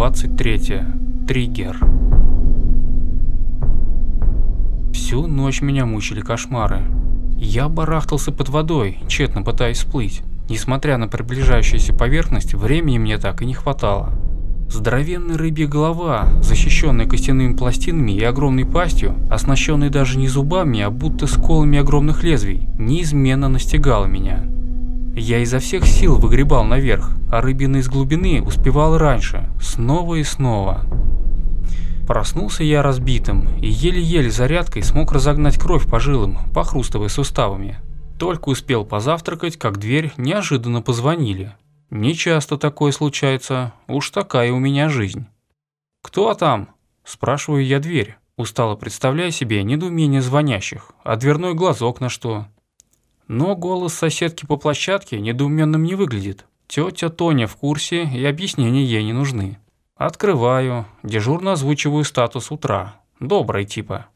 23. Триггер. Всю ночь меня мучили кошмары. Я барахтался под водой, тщетно пытаясь всплыть. Несмотря на приближающуюся поверхность, времени мне так и не хватало. Здоровенная рыбья голова, защищенная костяными пластинами и огромной пастью, оснащенная даже не зубами, а будто сколами огромных лезвий, неизменно настигала меня. Я изо всех сил выгребал наверх, а рыбина из глубины успевал раньше, снова и снова. Проснулся я разбитым и еле-еле зарядкой смог разогнать кровь по жилам, похрустывая суставами. Только успел позавтракать, как дверь неожиданно позвонили. Не часто такое случается, уж такая у меня жизнь. «Кто там?» – спрашиваю я дверь, устало представляя себе недоумение звонящих, а дверной глазок на что – но голос соседки по площадке недоуменным не выглядит. Тетя Тоня в курсе, и объяснения ей не нужны. Открываю, дежурно озвучиваю статус утра. Добрый типа.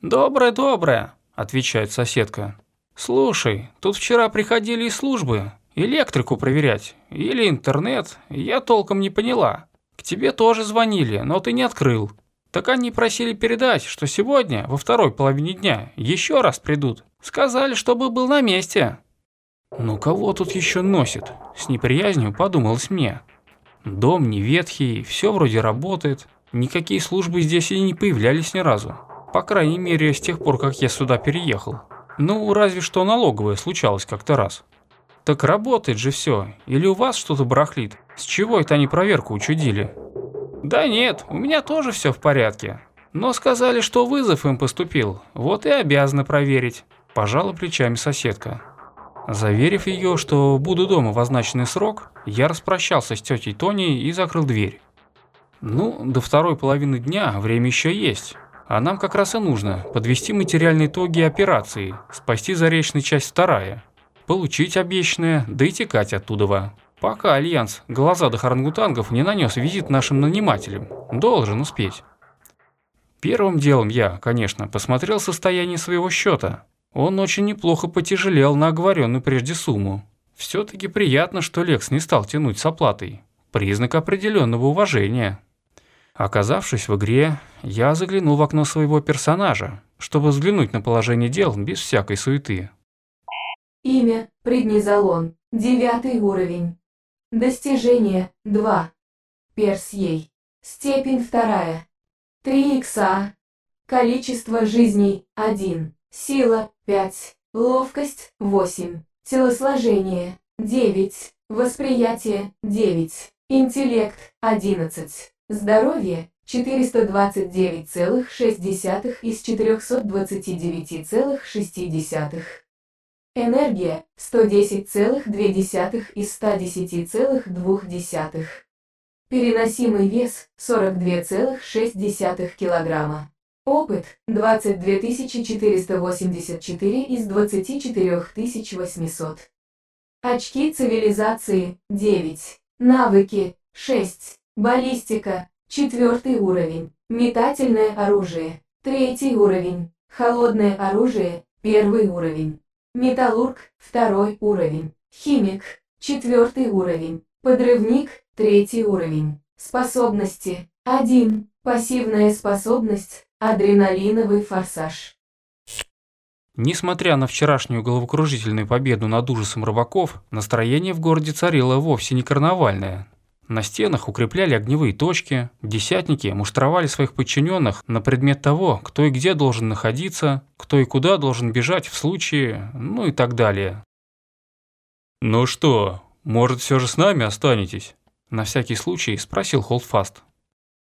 «Доброе-доброе», – отвечает соседка. «Слушай, тут вчера приходили из службы, электрику проверять, или интернет, я толком не поняла. К тебе тоже звонили, но ты не открыл. Так они просили передать, что сегодня, во второй половине дня, еще раз придут. Сказали, чтобы был на месте. Ну кого тут еще носит? С неприязнью подумалось мне. Дом не ветхий, все вроде работает. Никакие службы здесь и не появлялись ни разу. По крайней мере, с тех пор, как я сюда переехал. Ну, разве что налоговая случалось как-то раз. Так работает же все. Или у вас что-то брахлит? С чего это они проверку учудили? Да нет, у меня тоже все в порядке. Но сказали, что вызов им поступил, вот и обязаны проверить. Пожала плечами соседка. Заверив ее, что буду дома в означенный срок, я распрощался с тетей Тони и закрыл дверь. Ну, до второй половины дня время еще есть. А нам как раз и нужно подвести материальные итоги операции, спасти заречную часть вторая, получить обещанное, да и тикать оттуда. Пока Альянс глаза до харангутангов не нанес визит нашим нанимателям. Должен успеть. Первым делом я, конечно, посмотрел состояние своего счета. Он очень неплохо потяжелел на оговоренную прежде сумму. Все-таки приятно, что Лекс не стал тянуть с оплатой. Признак определенного уважения. Оказавшись в игре, я заглянул в окно своего персонажа, чтобы взглянуть на положение дел без всякой суеты. Имя – Приднизолон, девятый уровень. Достижение – 2. Персьей. Степень вторая. 3 икса. Количество жизней – 1. Сила – 5. Ловкость – 8. Телосложение – 9. Восприятие – 9. Интеллект – 11. Здоровье – 429,6 из 429,6. Энергия – 110,2 из 110,2. Переносимый вес – 42,6 килограмма. Опыт – 22 484 из 24 800. Очки цивилизации – 9. Навыки – 6. Баллистика – 4 уровень. Метательное оружие – 3 уровень. Холодное оружие – 1 уровень. Металлург – 2 уровень. Химик – 4 уровень. Подрывник – 3 уровень. Способности – 1. Пассивная способность Адреналиновый форсаж. Несмотря на вчерашнюю головокружительную победу над ужасом рыбаков, настроение в городе царило вовсе не карнавальное. На стенах укрепляли огневые точки, десятники муштровали своих подчиненных на предмет того, кто и где должен находиться, кто и куда должен бежать в случае, ну и так далее. «Ну что, может, все же с нами останетесь?» – на всякий случай спросил Холдфаст.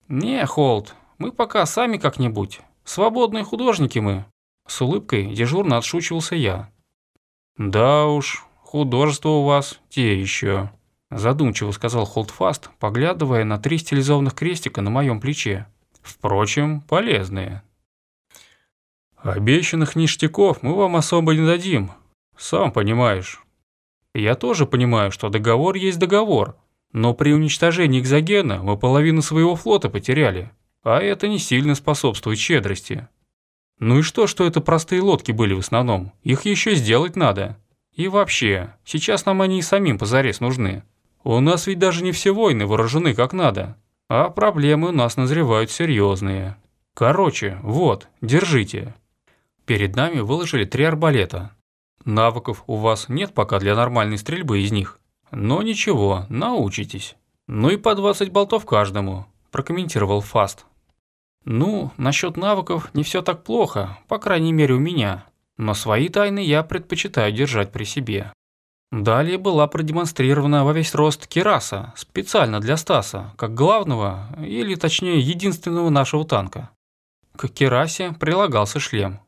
«Не, Холд, мы пока сами как-нибудь. Свободные художники мы». С улыбкой дежурно отшучивался я. «Да уж, художество у вас те еще», – задумчиво сказал Холдфаст, поглядывая на три стилизованных крестика на моем плече. «Впрочем, полезные». «Обещанных ништяков мы вам особо не дадим, сам понимаешь». «Я тоже понимаю, что договор есть договор, но при уничтожении экзогена мы половину своего флота потеряли а это не сильно способствует щедрости. Ну и что, что это простые лодки были в основном, их еще сделать надо. И вообще, сейчас нам они и самим позарез нужны. У нас ведь даже не все войны вооружены как надо, а проблемы у нас назревают серьезные. Короче, вот, держите. Перед нами выложили три арбалета. Навыков у вас нет пока для нормальной стрельбы из них. Но ничего, научитесь. Ну и по 20 болтов каждому, прокомментировал Фаст. Ну, насчет навыков не все так плохо, по крайней мере у меня. Но свои тайны я предпочитаю держать при себе. Далее была продемонстрирована во весь рост Кираса, специально для Стаса, как главного, или точнее единственного нашего танка. К Керасе прилагался шлем.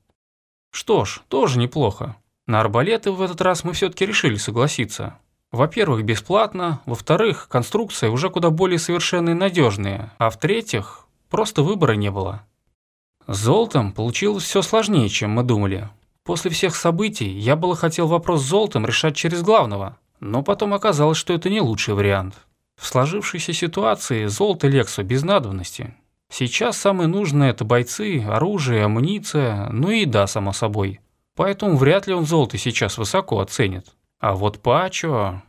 Что ж, тоже неплохо. На арбалеты в этот раз мы все таки решили согласиться. Во-первых, бесплатно, во-вторых, конструкции уже куда более совершенные и надежные, а в-третьих, Просто выбора не было. С золотом получилось все сложнее, чем мы думали. После всех событий я было хотел вопрос с золотом решать через главного, но потом оказалось, что это не лучший вариант. В сложившейся ситуации золото Лексу без надобности. Сейчас самое нужное – это бойцы, оружие, амуниция, ну и еда, само собой. Поэтому вряд ли он золото сейчас высоко оценит. А вот Пачо...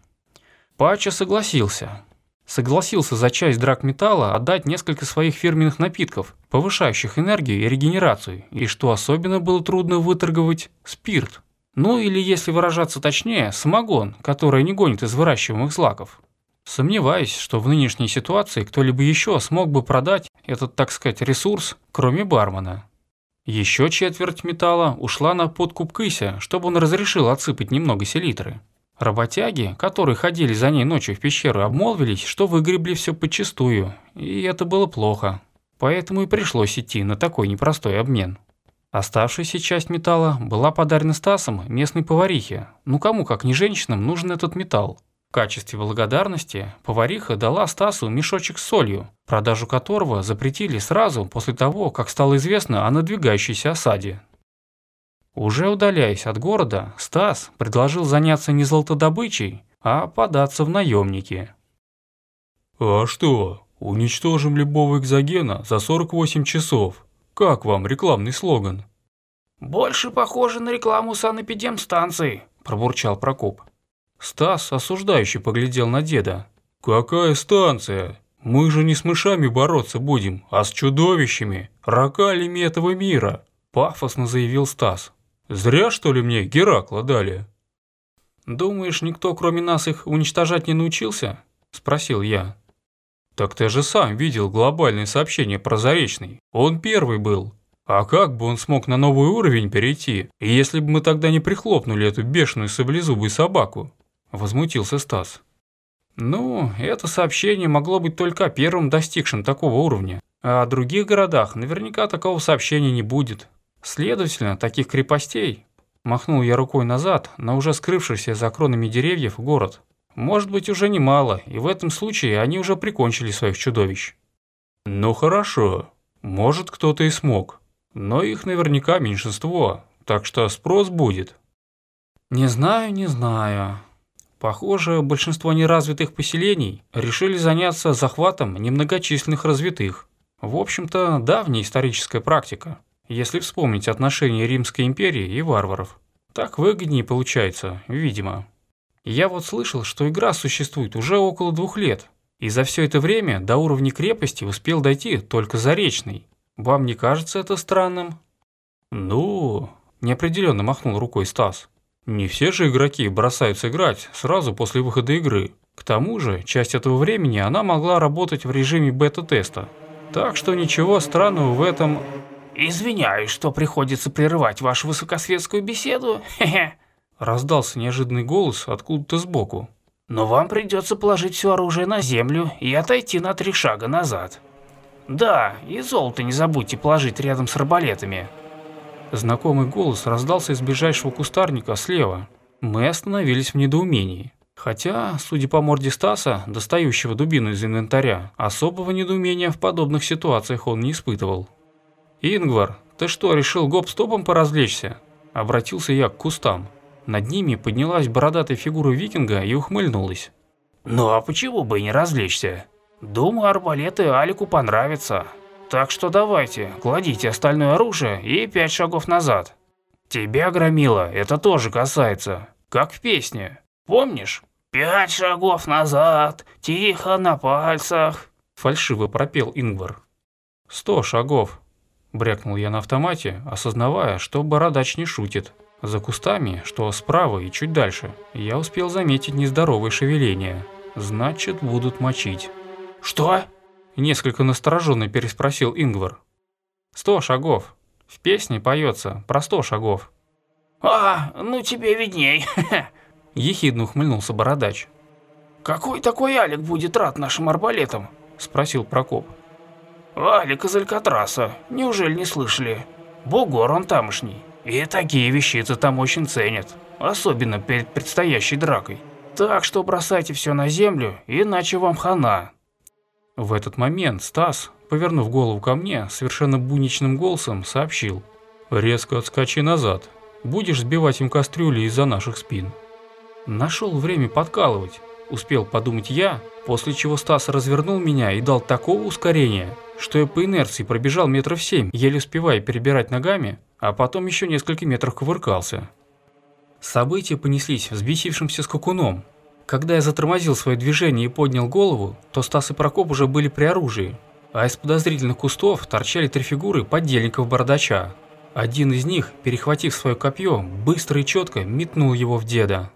Пачо согласился согласился за часть драгметалла отдать несколько своих фирменных напитков, повышающих энергию и регенерацию, и что особенно было трудно выторговать – спирт. Ну или, если выражаться точнее, самогон, который не гонит из выращиваемых злаков. Сомневаюсь, что в нынешней ситуации кто-либо еще смог бы продать этот, так сказать, ресурс, кроме бармена. Еще четверть металла ушла на подкуп Кыся, чтобы он разрешил отсыпать немного селитры. Работяги, которые ходили за ней ночью в пещеру, обмолвились, что выгребли все подчистую, и это было плохо. Поэтому и пришлось идти на такой непростой обмен. Оставшаяся часть металла была подарена Стасом местной поварихе. Ну кому, как не женщинам, нужен этот металл? В качестве благодарности повариха дала Стасу мешочек с солью, продажу которого запретили сразу после того, как стало известно о надвигающейся осаде уже удаляясь от города, Стас предложил заняться не золотодобычей, а податься в наемники. «А что, уничтожим любого экзогена за 48 часов? Как вам рекламный слоган?» «Больше похоже на рекламу санэпидемстанции», – пробурчал Прокоп. Стас осуждающе поглядел на деда. «Какая станция? Мы же не с мышами бороться будем, а с чудовищами, ракалями этого мира», – пафосно заявил Стас. Зря, что ли, мне Геракла дали?» «Думаешь, никто, кроме нас, их уничтожать не научился?» – спросил я. «Так ты же сам видел глобальное сообщение про Заречный. Он первый был. А как бы он смог на новый уровень перейти, если бы мы тогда не прихлопнули эту бешеную саблезубую собаку?» – возмутился Стас. «Ну, это сообщение могло быть только первым достигшим такого уровня. А о других городах наверняка такого сообщения не будет», Следовательно, таких крепостей, махнул я рукой назад на уже скрывшийся за кронами деревьев город, может быть уже немало, и в этом случае они уже прикончили своих чудовищ. Ну хорошо, может кто-то и смог, но их наверняка меньшинство, так что спрос будет. Не знаю, не знаю. Похоже, большинство неразвитых поселений решили заняться захватом немногочисленных развитых. В общем-то, давняя историческая практика если вспомнить отношения Римской империи и варваров. Так выгоднее получается, видимо. Я вот слышал, что игра существует уже около двух лет, и за все это время до уровня крепости успел дойти только Заречный. Вам не кажется это странным? Ну, неопределенно махнул рукой Стас. Не все же игроки бросаются играть сразу после выхода игры. К тому же, часть этого времени она могла работать в режиме бета-теста. Так что ничего странного в этом... «Извиняюсь, что приходится прерывать вашу высокосветскую беседу, хе-хе», раздался неожиданный голос откуда-то сбоку. «Но вам придется положить все оружие на землю и отойти на три шага назад». «Да, и золото не забудьте положить рядом с арбалетами». Знакомый голос раздался из ближайшего кустарника слева. Мы остановились в недоумении. Хотя, судя по морде Стаса, достающего дубину из инвентаря, особого недоумения в подобных ситуациях он не испытывал. «Ингвар, ты что, решил гоп-стопом поразвлечься?» – обратился я к кустам. Над ними поднялась бородатая фигура викинга и ухмыльнулась. «Ну а почему бы и не развлечься? Думаю, арбалеты Алику понравятся. Так что давайте, кладите остальное оружие и пять шагов назад. Тебя, Громила, это тоже касается, как в песне, помнишь?» «Пять шагов назад, тихо на пальцах», – фальшиво пропел Ингвар. «Сто шагов», – брякнул я на автомате, осознавая, что бородач не шутит. За кустами, что справа и чуть дальше, я успел заметить нездоровое шевеление. Значит, будут мочить. «Что?» – несколько настороженно переспросил Ингвар. «Сто шагов. В песне поется про сто шагов». «А, ну тебе видней», – ехидно ухмыльнулся бородач. «Какой такой Алик будет рад нашим арбалетам?» – спросил Прокоп. Валик из Алькатраса, неужели не слышали? Бугор он тамошний. И такие вещицы там очень ценят, особенно перед предстоящей дракой. Так что бросайте все на землю, иначе вам хана. В этот момент Стас, повернув голову ко мне, совершенно буничным голосом сообщил. «Резко отскочи назад. Будешь сбивать им кастрюли из-за наших спин». Нашел время подкалывать успел подумать я, после чего Стас развернул меня и дал такого ускорения, что я по инерции пробежал метров семь, еле успевая перебирать ногами, а потом еще несколько метров кувыркался. События понеслись взбесившимся скакуном. Когда я затормозил свое движение и поднял голову, то Стас и Прокоп уже были при оружии, а из подозрительных кустов торчали три фигуры подельников-бородача. Один из них, перехватив свое копье, быстро и четко метнул его в деда.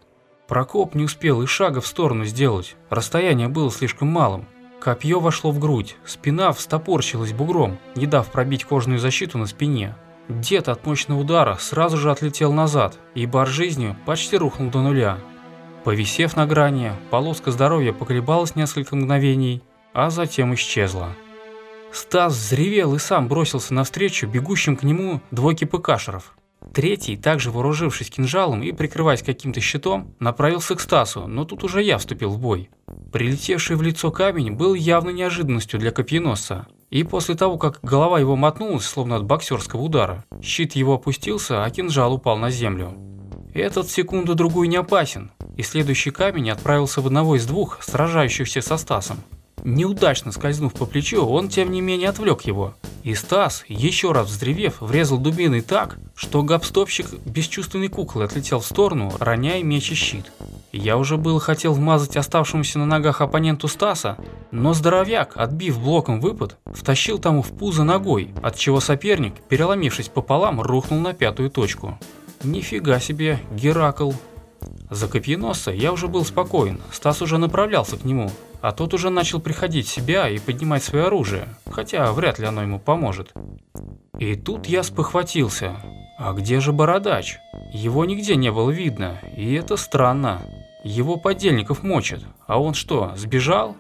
Прокоп не успел и шага в сторону сделать, расстояние было слишком малым. Копье вошло в грудь, спина встопорщилась бугром, не дав пробить кожную защиту на спине. Дед от мощного удара сразу же отлетел назад, и бар жизнью почти рухнул до нуля. Повисев на грани, полоска здоровья поколебалась несколько мгновений, а затем исчезла. Стас взревел и сам бросился навстречу бегущим к нему двойке ПКшеров. Третий, также вооружившись кинжалом и прикрываясь каким-то щитом, направился к Стасу, но тут уже я вступил в бой. Прилетевший в лицо камень был явной неожиданностью для копьеносца. И после того, как голова его мотнулась, словно от боксерского удара, щит его опустился, а кинжал упал на землю. Этот секунду-другую не опасен, и следующий камень отправился в одного из двух, сражающихся со Стасом. Неудачно скользнув по плечу, он тем не менее отвлек его. И Стас, еще раз взревев врезал дубиной так, что габстопщик бесчувственной куклы отлетел в сторону, роняя меч и щит. Я уже было хотел вмазать оставшемуся на ногах оппоненту Стаса, но здоровяк, отбив блоком выпад, втащил тому в пузо ногой, от чего соперник, переломившись пополам, рухнул на пятую точку. Нифига себе, Геракл. За копьеносца я уже был спокоен, Стас уже направлялся к нему, а тот уже начал приходить в себя и поднимать свое оружие, хотя вряд ли оно ему поможет. И тут я спохватился. А где же бородач? Его нигде не было видно, и это странно. Его подельников мочат, а он что, сбежал?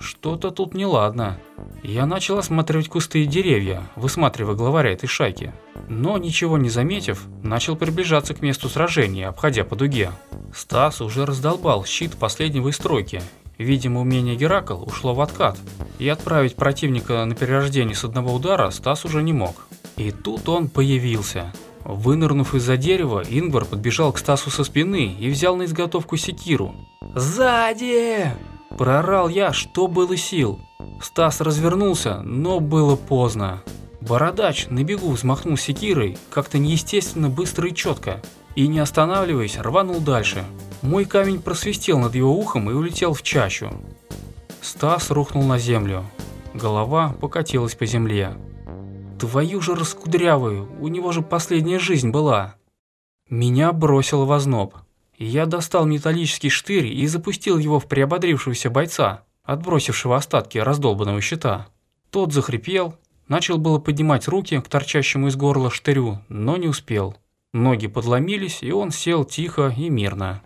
Что-то тут неладно. Я начал осматривать кусты и деревья, высматривая главаря этой шайки. Но, ничего не заметив, начал приближаться к месту сражения, обходя по дуге. Стас уже раздолбал щит последнего из стройки Видимо, умение Геракл ушло в откат, и отправить противника на перерождение с одного удара Стас уже не мог. И тут он появился. Вынырнув из-за дерева, Ингвар подбежал к Стасу со спины и взял на изготовку секиру. «Сзади!» – прорал я, что было сил. Стас развернулся, но было поздно. Бородач на бегу взмахнул секирой, как-то неестественно быстро и четко, и не останавливаясь рванул дальше. Мой камень просвистел над его ухом и улетел в чащу. Стас рухнул на землю. Голова покатилась по земле. Твою же раскудрявую, у него же последняя жизнь была. Меня бросило в озноб. Я достал металлический штырь и запустил его в приободрившегося бойца, отбросившего остатки раздолбанного щита. Тот захрипел, начал было поднимать руки к торчащему из горла штырю, но не успел. Ноги подломились, и он сел тихо и мирно.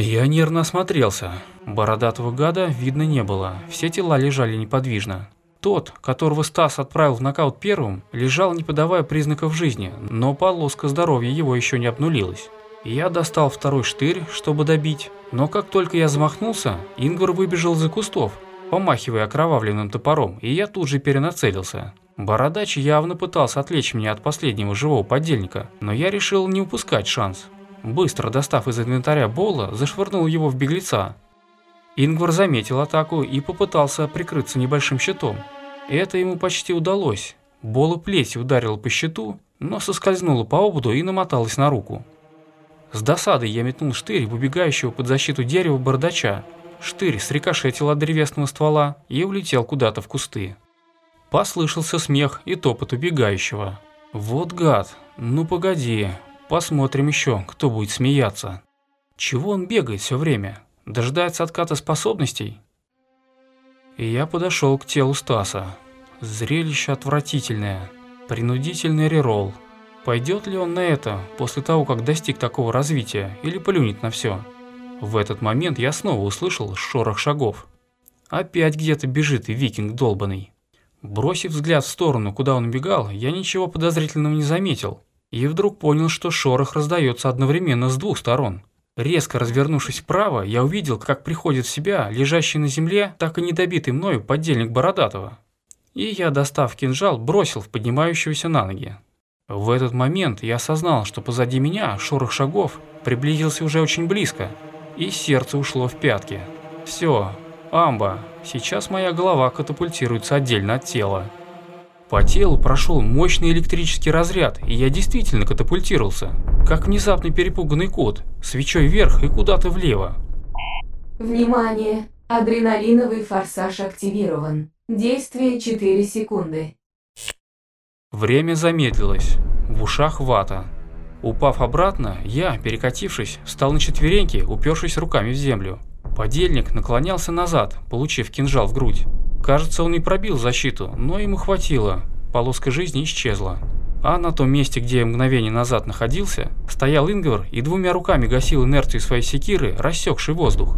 Я нервно осмотрелся. Бородатого гада видно не было, все тела лежали неподвижно. Тот, которого Стас отправил в нокаут первым, лежал не подавая признаков жизни, но полоска здоровья его еще не обнулилась. Я достал второй штырь, чтобы добить, но как только я замахнулся, Ингвар выбежал за кустов, помахивая окровавленным топором, и я тут же перенацелился. Бородач явно пытался отвлечь меня от последнего живого подельника, но я решил не упускать шанс быстро достав из инвентаря Бола, зашвырнул его в беглеца. Ингвар заметил атаку и попытался прикрыться небольшим щитом. Это ему почти удалось. Бола плетью ударила по щиту, но соскользнула по ободу и намоталась на руку. С досадой я метнул штырь в убегающего под защиту дерева бардача. Штырь срикошетил от древесного ствола и улетел куда-то в кусты. Послышался смех и топот убегающего. «Вот гад! Ну погоди, Посмотрим еще, кто будет смеяться. Чего он бегает все время? Дождается отката способностей? И я подошел к телу Стаса. Зрелище отвратительное. Принудительный реролл. Пойдет ли он на это после того, как достиг такого развития, или плюнет на все? В этот момент я снова услышал шорох шагов. Опять где-то бежит и викинг долбанный. Бросив взгляд в сторону, куда он бегал, я ничего подозрительного не заметил и вдруг понял, что шорох раздается одновременно с двух сторон. Резко развернувшись вправо, я увидел, как приходит в себя лежащий на земле так и недобитый мною подельник Бородатого. И я, достав кинжал, бросил в поднимающегося на ноги. В этот момент я осознал, что позади меня шорох шагов приблизился уже очень близко, и сердце ушло в пятки. Все, амба, сейчас моя голова катапультируется отдельно от тела. По телу прошел мощный электрический разряд, и я действительно катапультировался, как внезапный перепуганный кот, свечой вверх и куда-то влево. Внимание! Адреналиновый форсаж активирован. Действие 4 секунды. Время замедлилось. В ушах вата. Упав обратно, я, перекатившись, встал на четвереньки, упершись руками в землю. Подельник наклонялся назад, получив кинжал в грудь. Кажется, он и пробил защиту, но ему хватило. Полоска жизни исчезла. А на том месте, где я мгновение назад находился, стоял Ингвар и двумя руками гасил инерцию своей секиры, рассекший воздух.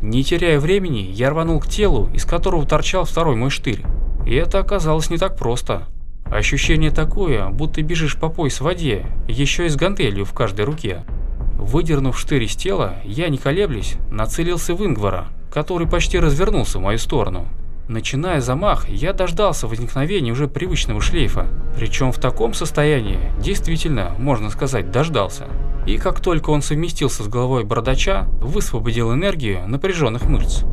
Не теряя времени, я рванул к телу, из которого торчал второй мой штырь. И это оказалось не так просто. Ощущение такое, будто бежишь по пояс в воде, еще и с гантелью в каждой руке. Выдернув штырь из тела, я, не колеблясь, нацелился в Ингвара, который почти развернулся в мою сторону. Начиная замах, я дождался возникновения уже привычного шлейфа, причем в таком состоянии действительно, можно сказать, дождался. И как только он совместился с головой бородача, высвободил энергию напряженных мышц.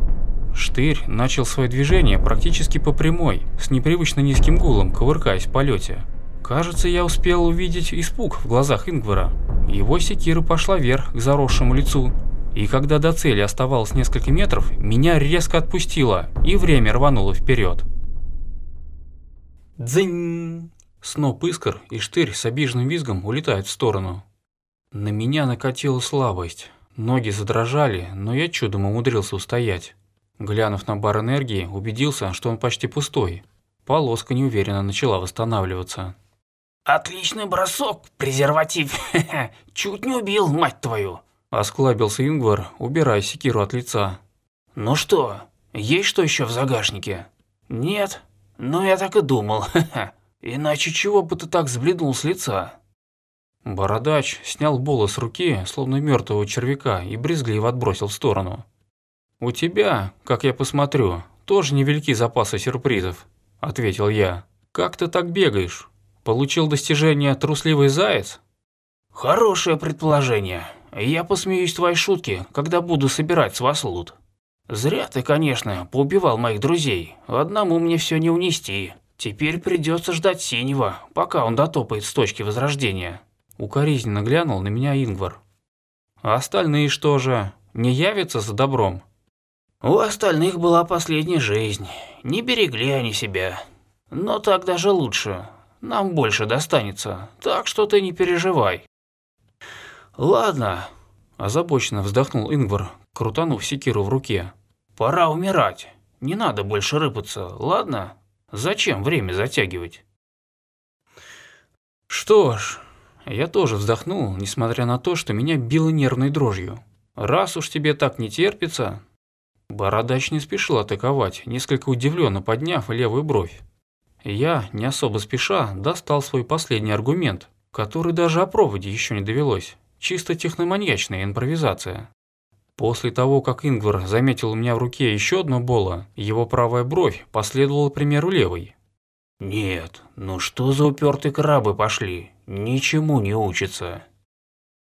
Штырь начал свое движение практически по прямой, с непривычно низким гулом, кувыркаясь в полете. Кажется, я успел увидеть испуг в глазах Ингвара. Его секира пошла вверх к заросшему лицу, и когда до цели оставалось несколько метров, меня резко отпустило, и время рвануло вперед. Дзынь! Сноп искр и штырь с обиженным визгом улетают в сторону. На меня накатила слабость. Ноги задрожали, но я чудом умудрился устоять. Глянув на бар энергии, убедился, что он почти пустой. Полоска неуверенно начала восстанавливаться. «Отличный бросок, презерватив! Чуть не убил, мать твою!» Осклабился Ингвар, убирая секиру от лица. «Ну что, есть что еще в загашнике?» «Нет? Но я так и думал, Иначе чего бы ты так сбледнул с лица?» Бородач снял боло с руки, словно мертвого червяка, и брезгливо отбросил в сторону. «У тебя, как я посмотрю, тоже невелики запасы сюрпризов», – ответил я. «Как ты так бегаешь? Получил достижение трусливый заяц?» «Хорошее предположение», я посмеюсь твоей шутки, когда буду собирать с вас лут. Зря ты, конечно, поубивал моих друзей. Одному мне все не унести. Теперь придется ждать синего, пока он дотопает с точки возрождения. Укоризненно глянул на меня Ингвар. А остальные что же, не явятся за добром? У остальных была последняя жизнь. Не берегли они себя. Но так даже лучше. Нам больше достанется, так что ты не переживай. «Ладно», – озабоченно вздохнул Ингвар, крутанув секиру в руке. «Пора умирать. Не надо больше рыпаться, ладно? Зачем время затягивать?» «Что ж...» Я тоже вздохнул, несмотря на то, что меня било нервной дрожью. «Раз уж тебе так не терпится...» Бородач не спешил атаковать, несколько удивленно подняв левую бровь. Я, не особо спеша, достал свой последний аргумент, который даже о проводе еще не довелось чисто техноманьячная импровизация. После того, как Ингвар заметил у меня в руке еще одно боло, его правая бровь последовала примеру левой. «Нет, ну что за упертые крабы пошли? Ничему не учатся!»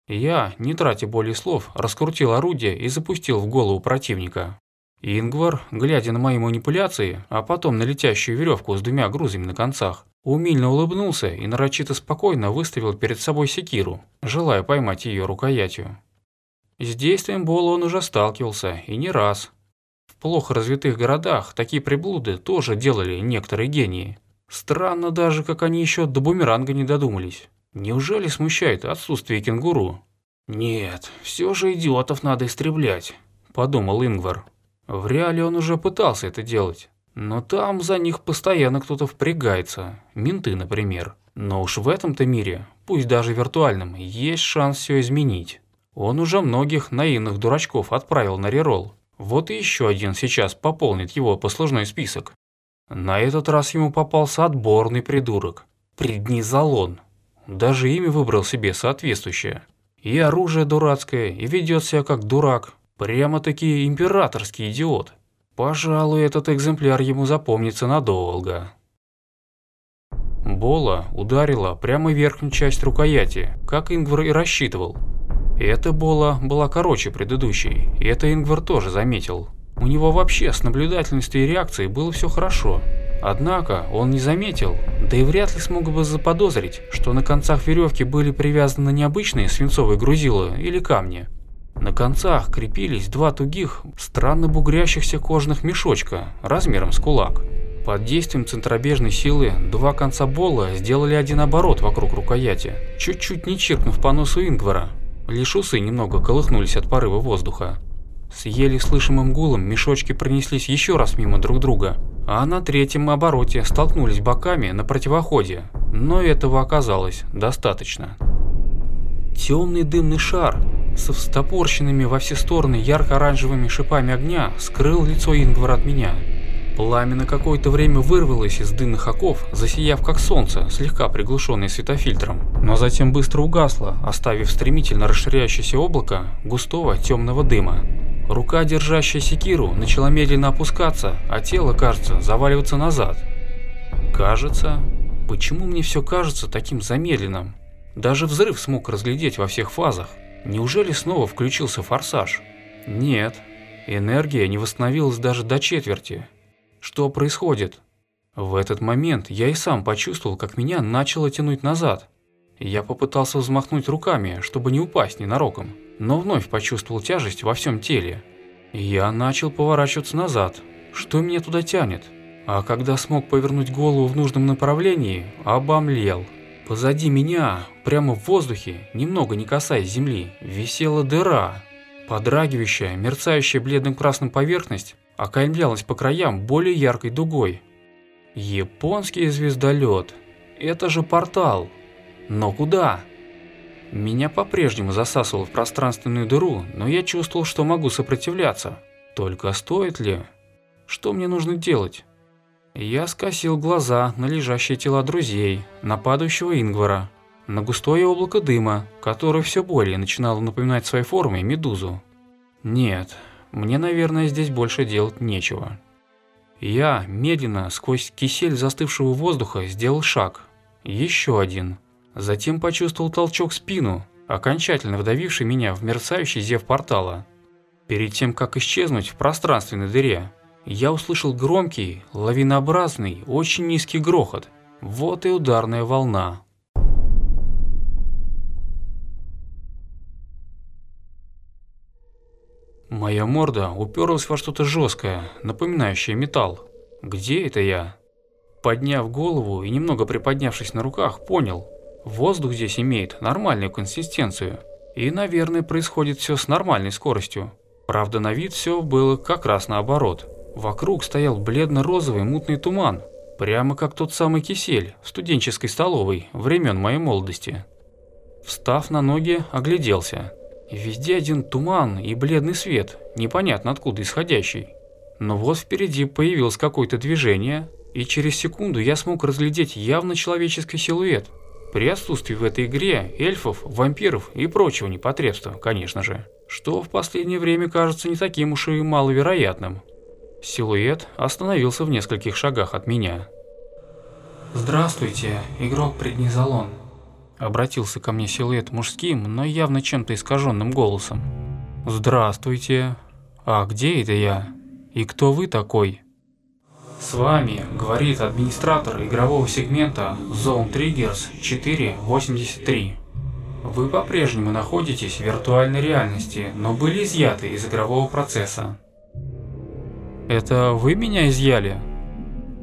Я, не тратя более слов, раскрутил орудие и запустил в голову противника. Ингвар, глядя на мои манипуляции, а потом на летящую веревку с двумя грузами на концах, Умильно улыбнулся и нарочито спокойно выставил перед собой секиру, желая поймать ее рукоятью. С действием Бола он уже сталкивался, и не раз. В плохо развитых городах такие приблуды тоже делали некоторые гении. Странно даже, как они еще до бумеранга не додумались. Неужели смущает отсутствие кенгуру? «Нет, все же идиотов надо истреблять», – подумал Ингвар. В реале он уже пытался это делать. Но там за них постоянно кто-то впрягается, менты, например. Но уж в этом-то мире, пусть даже виртуальном, есть шанс все изменить. Он уже многих наивных дурачков отправил на реролл. Вот и еще один сейчас пополнит его послужной список. На этот раз ему попался отборный придурок. Преднизолон. Даже имя выбрал себе соответствующее. И оружие дурацкое, и ведет себя как дурак. Прямо-таки императорский идиот. Пожалуй, этот экземпляр ему запомнится надолго. Бола ударила прямо верхнюю часть рукояти, как Ингвар и рассчитывал. Эта Бола была короче предыдущей, и это Ингвар тоже заметил. У него вообще с наблюдательностью и реакцией было все хорошо. Однако он не заметил, да и вряд ли смог бы заподозрить, что на концах веревки были привязаны необычные свинцовые грузила или камни, на концах крепились два тугих, странно бугрящихся кожных мешочка размером с кулак. Под действием центробежной силы два конца болла сделали один оборот вокруг рукояти, чуть-чуть не чиркнув по носу Ингвара. Лишь усы немного колыхнулись от порыва воздуха. С еле слышимым гулом мешочки пронеслись еще раз мимо друг друга, а на третьем обороте столкнулись боками на противоходе, но этого оказалось достаточно. Темный дымный шар со встопорщенными во все стороны ярко-оранжевыми шипами огня, скрыл лицо Ингвара от меня. Пламя на какое-то время вырвалось из дымных оков, засияв как солнце, слегка приглушенное светофильтром, но затем быстро угасло, оставив стремительно расширяющееся облако густого темного дыма. Рука, держащая секиру, начала медленно опускаться, а тело, кажется, заваливаться назад. Кажется... Почему мне все кажется таким замедленным? Даже взрыв смог разглядеть во всех фазах. Неужели снова включился форсаж? Нет. Энергия не восстановилась даже до четверти. Что происходит? В этот момент я и сам почувствовал, как меня начало тянуть назад. Я попытался взмахнуть руками, чтобы не упасть ненароком, но вновь почувствовал тяжесть во всем теле. Я начал поворачиваться назад. Что меня туда тянет? А когда смог повернуть голову в нужном направлении, обомлел. Позади меня, прямо в воздухе, немного не касаясь земли, висела дыра. Подрагивающая, мерцающая бледным красным поверхность окаймлялась по краям более яркой дугой. Японский звездолет. Это же портал. Но куда? Меня по-прежнему засасывало в пространственную дыру, но я чувствовал, что могу сопротивляться. Только стоит ли? Что мне нужно делать? Я скосил глаза на лежащие тела друзей, на падающего Ингвара, на густое облако дыма, которое все более начинало напоминать своей формой медузу. Нет, мне, наверное, здесь больше делать нечего. Я медленно сквозь кисель застывшего воздуха сделал шаг. Еще один. Затем почувствовал толчок в спину, окончательно вдавивший меня в мерцающий зев портала. Перед тем, как исчезнуть в пространственной дыре, я услышал громкий, лавинообразный, очень низкий грохот. Вот и ударная волна. Моя морда уперлась во что-то жесткое, напоминающее металл. Где это я? Подняв голову и немного приподнявшись на руках, понял. Воздух здесь имеет нормальную консистенцию. И, наверное, происходит все с нормальной скоростью. Правда, на вид все было как раз наоборот. Вокруг стоял бледно-розовый мутный туман, прямо как тот самый кисель в студенческой столовой времен моей молодости. Встав на ноги, огляделся. Везде один туман и бледный свет, непонятно откуда исходящий. Но вот впереди появилось какое-то движение, и через секунду я смог разглядеть явно человеческий силуэт. При отсутствии в этой игре эльфов, вампиров и прочего непотребства, конечно же, что в последнее время кажется не таким уж и маловероятным. Силуэт остановился в нескольких шагах от меня. «Здравствуйте, игрок Преднизолон», — обратился ко мне силуэт мужским, но явно чем-то искаженным голосом. «Здравствуйте. А где это я? И кто вы такой?» С вами говорит администратор игрового сегмента Zone Triggers 483. Вы по-прежнему находитесь в виртуальной реальности, но были изъяты из игрового процесса. Это вы меня изъяли?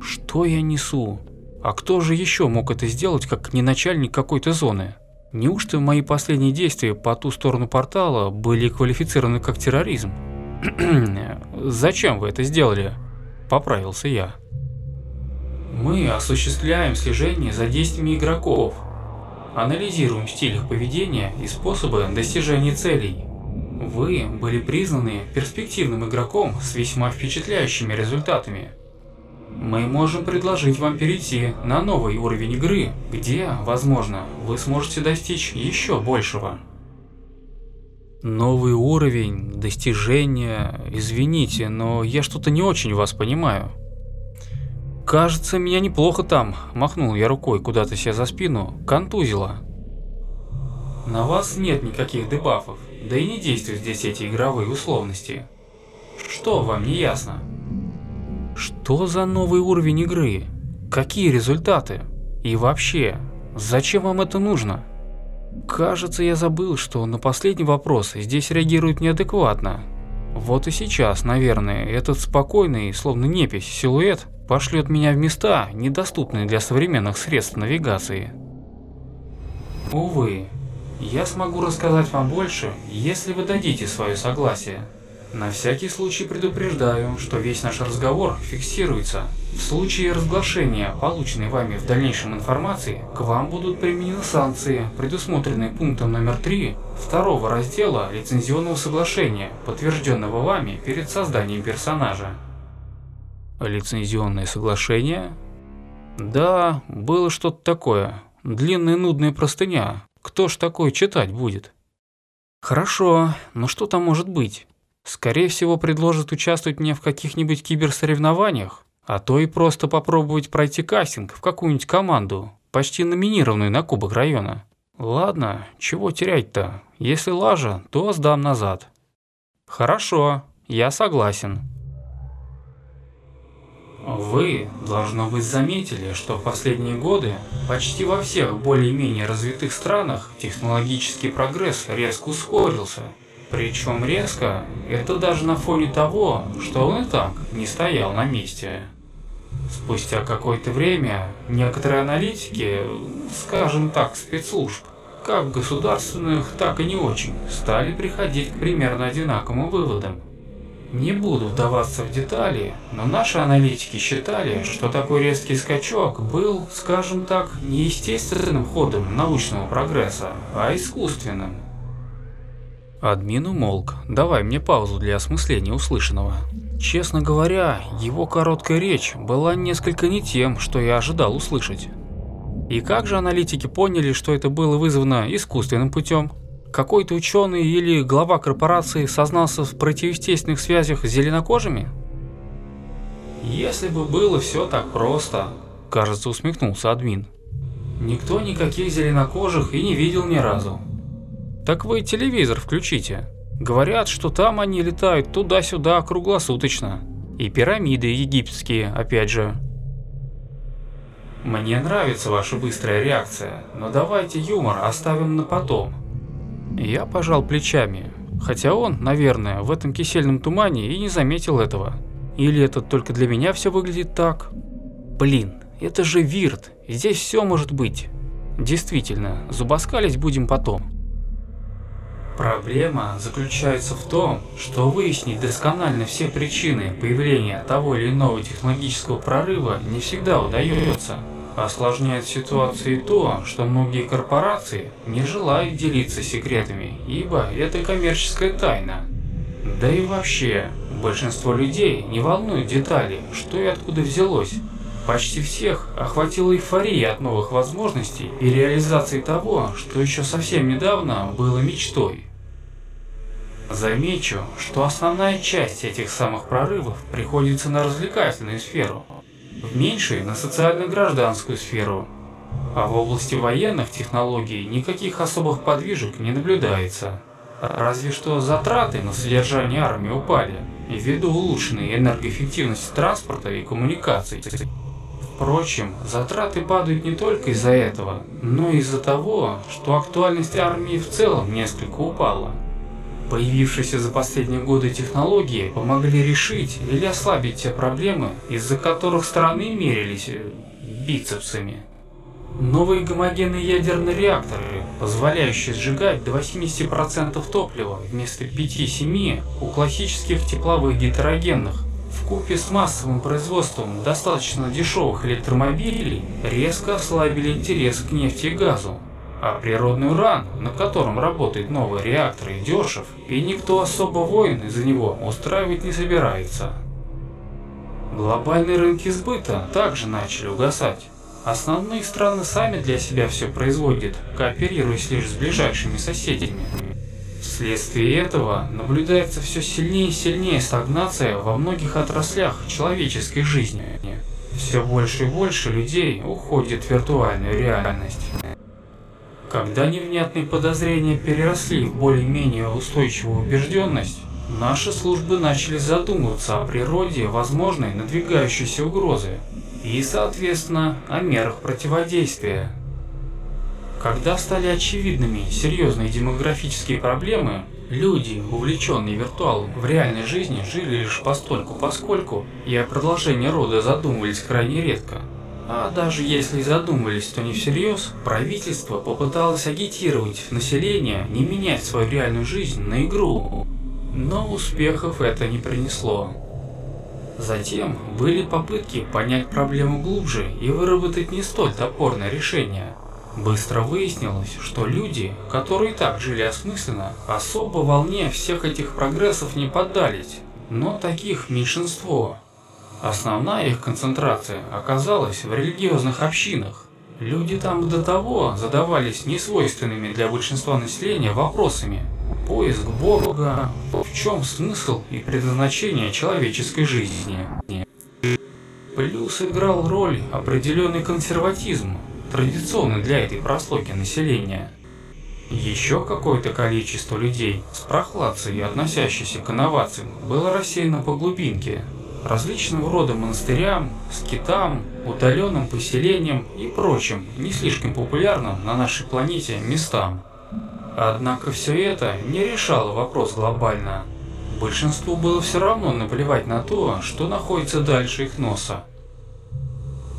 Что я несу? А кто же еще мог это сделать, как не начальник какой-то зоны? Неужто мои последние действия по ту сторону портала были квалифицированы как терроризм? «Зачем вы это сделали?» – поправился я. Мы осуществляем слежение за действиями игроков, анализируем стиль их поведения и способы достижения целей вы были признаны перспективным игроком с весьма впечатляющими результатами. Мы можем предложить вам перейти на новый уровень игры, где, возможно, вы сможете достичь еще большего. Новый уровень, достижения, извините, но я что-то не очень вас понимаю. Кажется, меня неплохо там, махнул я рукой куда-то себе за спину, контузило. На вас нет никаких дебафов, да и не действуют здесь эти игровые условности. Что вам не ясно? Что за новый уровень игры? Какие результаты? И вообще, зачем вам это нужно? Кажется, я забыл, что на последний вопрос здесь реагируют неадекватно. Вот и сейчас, наверное, этот спокойный, словно непись, силуэт пошлет меня в места, недоступные для современных средств навигации. Увы, я смогу рассказать вам больше, если вы дадите свое согласие. На всякий случай предупреждаю, что весь наш разговор фиксируется. В случае разглашения полученной вами в дальнейшем информации, к вам будут применены санкции, предусмотренные пунктом номер 3 второго раздела лицензионного соглашения, подтвержденного вами перед созданием персонажа. Лицензионное соглашение? Да, было что-то такое. Длинная нудная простыня, кто ж такой читать будет? Хорошо, но что там может быть? Скорее всего, предложат участвовать мне в каких-нибудь киберсоревнованиях, а то и просто попробовать пройти кастинг в какую-нибудь команду, почти номинированную на Кубок района. Ладно, чего терять-то? Если лажа, то сдам назад. Хорошо, я согласен. Вы, должно быть, заметили, что в последние годы почти во всех более-менее развитых странах технологический прогресс резко ускорился. Причем резко, это даже на фоне того, что он и так не стоял на месте. Спустя какое-то время некоторые аналитики, скажем так, спецслужб, как государственных, так и не очень, стали приходить к примерно одинаковым выводам – не буду вдаваться в детали, но наши аналитики считали, что такой резкий скачок был, скажем так, не естественным ходом научного прогресса, а искусственным. Админ умолк, давай мне паузу для осмысления услышанного. Честно говоря, его короткая речь была несколько не тем, что я ожидал услышать. И как же аналитики поняли, что это было вызвано искусственным путем? Какой-то ученый или глава корпорации сознался в противоестественных связях с зеленокожими? Если бы было все так просто, кажется, усмехнулся админ. Никто никаких зеленокожих и не видел ни разу. Так вы телевизор включите. Говорят, что там они летают туда-сюда круглосуточно. И пирамиды египетские, опять же. Мне нравится ваша быстрая реакция, но давайте юмор оставим на потом. Я пожал плечами, хотя он, наверное, в этом кисельном тумане и не заметил этого. Или это только для меня все выглядит так? Блин, это же Вирт, здесь все может быть. Действительно, зубоскалить будем потом. Проблема заключается в том, что выяснить досконально все причины появления того или иного технологического прорыва не всегда удается. Осложняет ситуацию то, что многие корпорации не желают делиться секретами, ибо это коммерческая тайна. Да и вообще, большинство людей не волнуют детали, что и откуда взялось. Почти всех охватила эйфория от новых возможностей и реализации того, что еще совсем недавно было мечтой. Замечу, что основная часть этих самых прорывов приходится на развлекательную сферу – в меньшей – на социально-гражданскую сферу. А в области военных технологий никаких особых подвижек не наблюдается. Разве что затраты на содержание армии упали, ввиду улучшенной энергоэффективности транспорта и коммуникаций. Впрочем, затраты падают не только из-за этого, но и из-за того, что актуальность армии в целом несколько упала. Появившиеся за последние годы технологии помогли решить или ослабить те проблемы, из-за которых страны мерились э, бицепсами. Новые гомогенные ядерные реакторы, позволяющие сжигать до 80% топлива вместо 5-7 у классических тепловых гетерогенных, в купе с массовым производством достаточно дешевых электромобилей резко ослабили интерес к нефти и газу а природный уран, на котором работает новый реактор и дешев, и никто особо воин из-за него устраивать не собирается. Глобальные рынки сбыта также начали угасать. Основные страны сами для себя все производят, кооперируясь лишь с ближайшими соседями. Вследствие этого наблюдается все сильнее и сильнее стагнация во многих отраслях человеческой жизни. Все больше и больше людей уходит в виртуальную реальность. Когда невнятные подозрения переросли в более-менее устойчивую убежденность, наши службы начали задумываться о природе возможной надвигающейся угрозы и, соответственно, о мерах противодействия. Когда стали очевидными серьезные демографические проблемы, люди, увлеченные виртуалом, в реальной жизни жили лишь постольку поскольку и о продолжении рода задумывались крайне редко – а даже если задумались, то не всерьез, правительство попыталось агитировать население не менять свою реальную жизнь на игру, но успехов это не принесло. Затем были попытки понять проблему глубже и выработать не столь топорное решение. Быстро выяснилось, что люди, которые так жили осмысленно, особо волне всех этих прогрессов не поддались, но таких меньшинство. Основная их концентрация оказалась в религиозных общинах. Люди там до того задавались несвойственными для большинства населения вопросами. Поиск Бога, в чем смысл и предназначение человеческой жизни. Плюс играл роль определенный консерватизм, традиционный для этой прослойки населения. Еще какое-то количество людей с прохладцей, относящейся к инновациям, было рассеяно по глубинке, различного рода монастырям, скитам, удаленным поселениям и прочим, не слишком популярным на нашей планете местам. Однако все это не решало вопрос глобально. Большинству было все равно наплевать на то, что находится дальше их носа.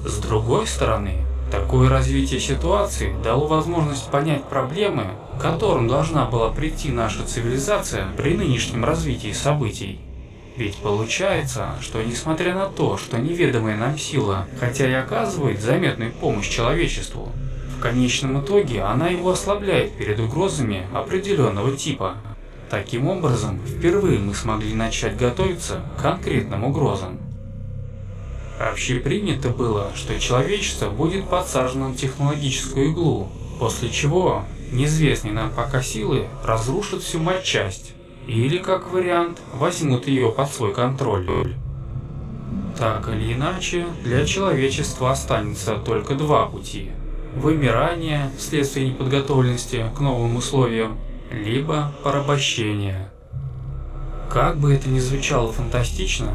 С другой стороны, такое развитие ситуации дало возможность понять проблемы, к которым должна была прийти наша цивилизация при нынешнем развитии событий. Ведь получается, что несмотря на то, что неведомая нам сила, хотя и оказывает заметную помощь человечеству, в конечном итоге она его ослабляет перед угрозами определенного типа. Таким образом, впервые мы смогли начать готовиться к конкретным угрозам. Общепринято было, что человечество будет подсажено на технологическую иглу, после чего неизвестные нам пока силы разрушат всю мать часть или, как вариант, возьмут ее под свой контроль. Так или иначе, для человечества останется только два пути. Вымирание вследствие неподготовленности к новым условиям, либо порабощение. Как бы это ни звучало фантастично,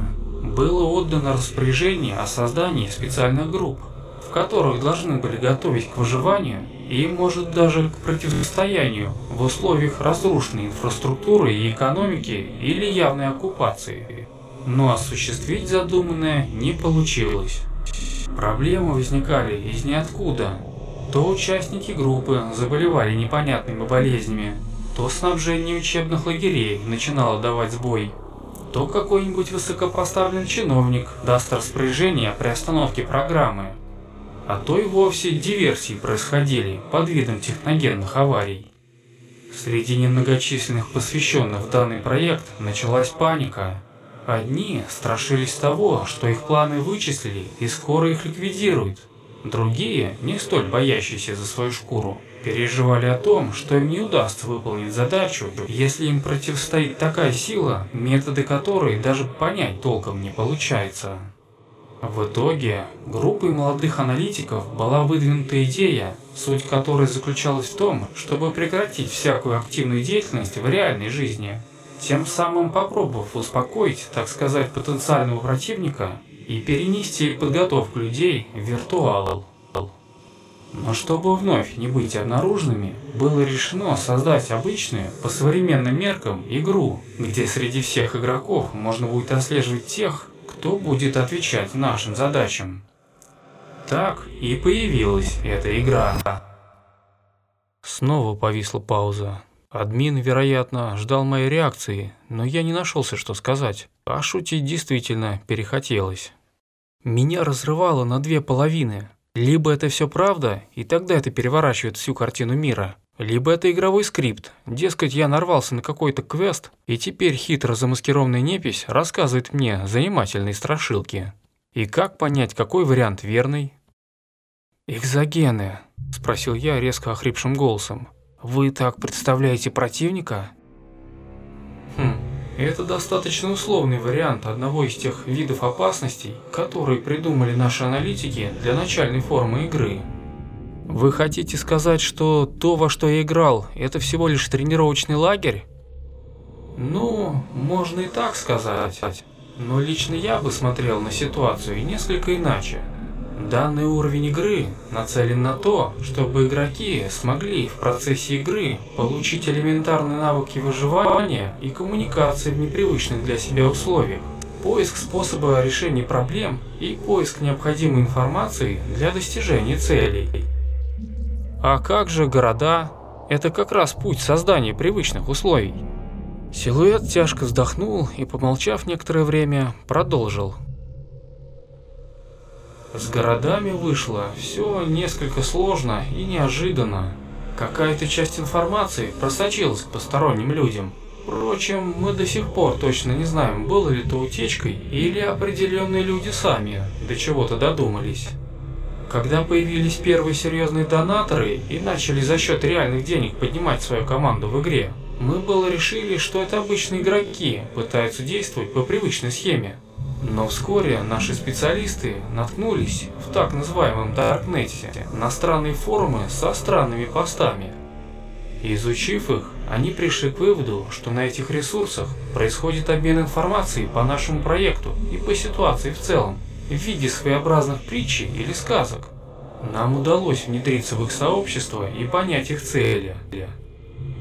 было отдано распоряжение о создании специальных групп, в которых должны были готовить к выживанию и может даже к противостоянию в условиях разрушенной инфраструктуры и экономики или явной оккупации. Но осуществить задуманное не получилось. Проблемы возникали из ниоткуда. То участники группы заболевали непонятными болезнями, то снабжение учебных лагерей начинало давать сбой, то какой-нибудь высокопоставленный чиновник даст распоряжение при остановке программы, а то и вовсе диверсии происходили под видом техногенных аварий. Среди немногочисленных посвященных в данный проект началась паника. Одни страшились того, что их планы вычислили и скоро их ликвидируют. Другие, не столь боящиеся за свою шкуру, переживали о том, что им не удастся выполнить задачу, если им противостоит такая сила, методы которой даже понять толком не получается. В итоге группой молодых аналитиков была выдвинута идея, суть которой заключалась в том, чтобы прекратить всякую активную деятельность в реальной жизни, тем самым попробовав успокоить, так сказать, потенциального противника и перенести подготовку людей в виртуал. Но чтобы вновь не быть обнаруженными, было решено создать обычную, по современным меркам, игру, где среди всех игроков можно будет отслеживать тех, кто будет отвечать нашим задачам. Так и появилась эта игра. Снова повисла пауза. Админ, вероятно, ждал моей реакции, но я не нашелся, что сказать. А шутить действительно перехотелось. Меня разрывало на две половины. Либо это все правда, и тогда это переворачивает всю картину мира. Либо это игровой скрипт. Дескать, я нарвался на какой-то квест, и теперь хитро замаскированная непись рассказывает мне занимательные страшилки. И как понять, какой вариант верный? «Экзогены», – спросил я резко охрипшим голосом. «Вы так представляете противника?» «Хм, это достаточно условный вариант одного из тех видов опасностей, которые придумали наши аналитики для начальной формы игры». Вы хотите сказать, что то, во что я играл, это всего лишь тренировочный лагерь? Ну, можно и так сказать. Но лично я бы смотрел на ситуацию несколько иначе. Данный уровень игры нацелен на то, чтобы игроки смогли в процессе игры получить элементарные навыки выживания и коммуникации в непривычных для себя условиях, поиск способа решения проблем и поиск необходимой информации для достижения целей. А как же города? Это как раз путь создания привычных условий. Силуэт тяжко вздохнул и, помолчав некоторое время, продолжил. С городами вышло все несколько сложно и неожиданно. Какая-то часть информации просочилась к посторонним людям. Впрочем, мы до сих пор точно не знаем, было ли это утечкой или определенные люди сами до чего-то додумались. Когда появились первые серьезные донаторы и начали за счет реальных денег поднимать свою команду в игре, мы было решили, что это обычные игроки пытаются действовать по привычной схеме. Но вскоре наши специалисты наткнулись в так называемом Даркнете на странные форумы со странными постами. Изучив их, они пришли к выводу, что на этих ресурсах происходит обмен информацией по нашему проекту и по ситуации в целом в виде своеобразных притчей или сказок. Нам удалось внедриться в их сообщество и понять их цели.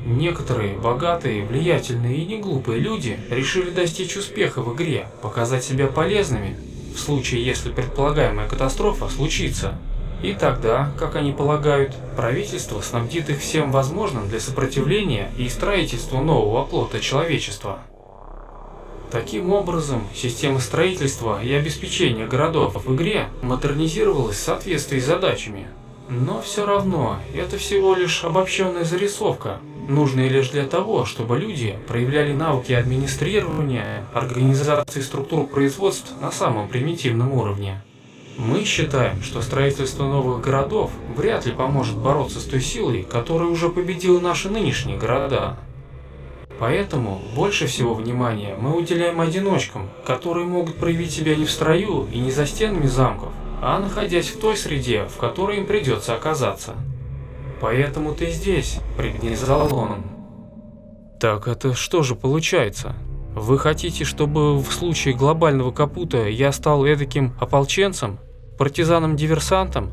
Некоторые богатые, влиятельные и неглупые люди решили достичь успеха в игре, показать себя полезными, в случае если предполагаемая катастрофа случится. И тогда, как они полагают, правительство снабдит их всем возможным для сопротивления и строительства нового оплота человечества. Таким образом, система строительства и обеспечения городов в игре модернизировалась в соответствии с задачами. Но все равно, это всего лишь обобщенная зарисовка, нужная лишь для того, чтобы люди проявляли навыки администрирования, организации структур производств на самом примитивном уровне. Мы считаем, что строительство новых городов вряд ли поможет бороться с той силой, которая уже победила наши нынешние города. Поэтому больше всего внимания мы уделяем одиночкам, которые могут проявить себя не в строю и не за стенами замков, а находясь в той среде, в которой им придется оказаться. Поэтому ты здесь, пред Гнезалоном. Так это что же получается? Вы хотите, чтобы в случае глобального капута я стал эдаким ополченцем, партизаном-диверсантом,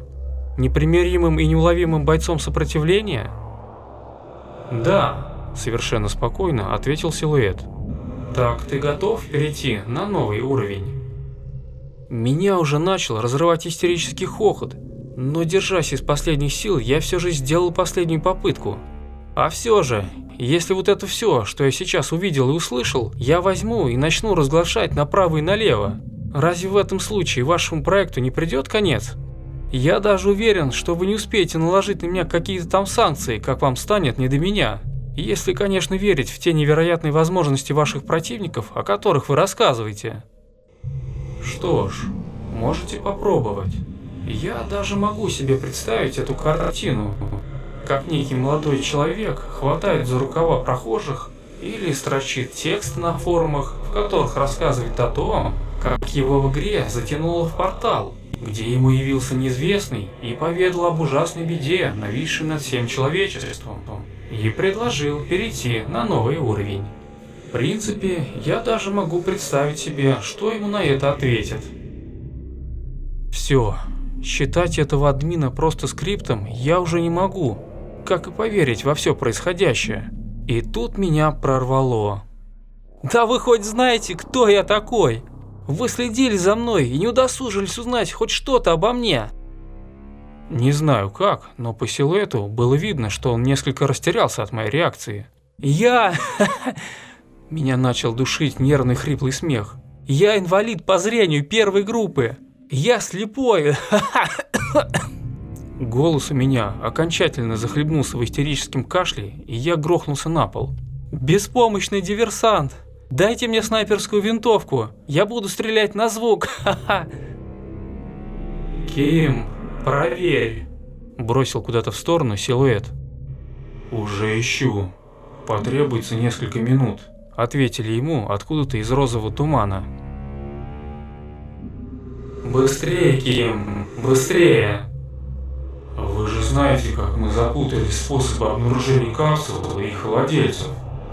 непримиримым и неуловимым бойцом сопротивления? Да, — совершенно спокойно ответил силуэт. «Так ты готов перейти на новый уровень?» Меня уже начал разрывать истерический хохот, но, держась из последних сил, я все же сделал последнюю попытку. А все же, если вот это все, что я сейчас увидел и услышал, я возьму и начну разглашать направо и налево, разве в этом случае вашему проекту не придет конец? Я даже уверен, что вы не успеете наложить на меня какие-то там санкции, как вам станет не до меня. Если, конечно, верить в те невероятные возможности ваших противников, о которых вы рассказываете. Что ж, можете попробовать. Я даже могу себе представить эту картину, как некий молодой человек хватает за рукава прохожих или строчит текст на форумах, в которых рассказывает о том, как его в игре затянуло в портал, где ему явился неизвестный и поведал об ужасной беде, нависшей над всем человечеством и предложил перейти на новый уровень. В принципе, я даже могу представить себе, что ему на это ответят. Все. Считать этого админа просто скриптом я уже не могу, как и поверить во все происходящее. И тут меня прорвало. «Да вы хоть знаете, кто я такой? Вы следили за мной и не удосужились узнать хоть что-то обо мне!» Не знаю как, но по силуэту было видно, что он несколько растерялся от моей реакции. «Я...» Меня начал душить нервный хриплый смех. «Я инвалид по зрению первой группы! Я слепой!» Голос у меня окончательно захлебнулся в истерическом кашле, и я грохнулся на пол. «Беспомощный диверсант! Дайте мне снайперскую винтовку! Я буду стрелять на звук! «Ким!» «Проверь!» – бросил куда-то в сторону силуэт. «Уже ищу. Потребуется несколько минут», – ответили ему откуда-то из розового тумана. «Быстрее, Ким! Быстрее!» «Вы же знаете, как мы запутали способы обнаружения капсул и их владельцев.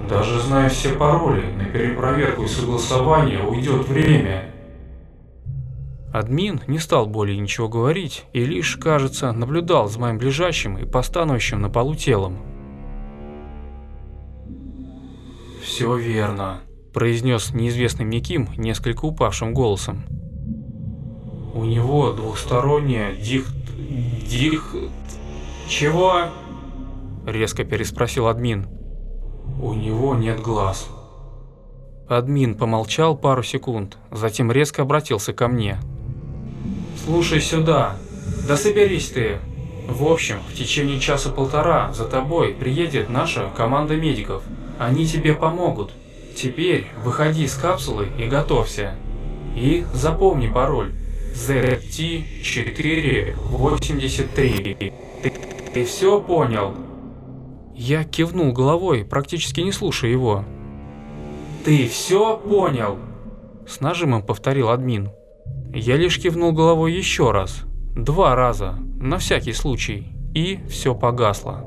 Даже зная все пароли, на перепроверку и согласование уйдет время, Админ не стал более ничего говорить и лишь, кажется, наблюдал за моим ближайшим и постановающим на полу телом. «Все верно», – произнес неизвестный мне Ким несколько упавшим голосом. «У него двухсторонняя дих... дих... чего?» – резко переспросил админ. «У него нет глаз», Админ помолчал пару секунд, затем резко обратился ко мне. «Слушай сюда. Да соберись ты. В общем, в течение часа-полтора за тобой приедет наша команда медиков. Они тебе помогут. Теперь выходи из капсулы и готовься. И запомни пароль. ZFT-483. Ты, ты все понял?» Я кивнул головой, практически не слушая его. «Ты все понял?» С нажимом повторил админ. Я лишь кивнул головой еще раз, два раза, на всякий случай, и все погасло.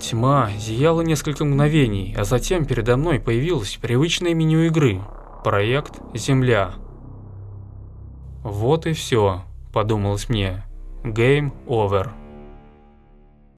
Тьма зияла несколько мгновений, а затем передо мной появилось привычное меню игры – проект «Земля». «Вот и все», – подумалось мне. «Game over».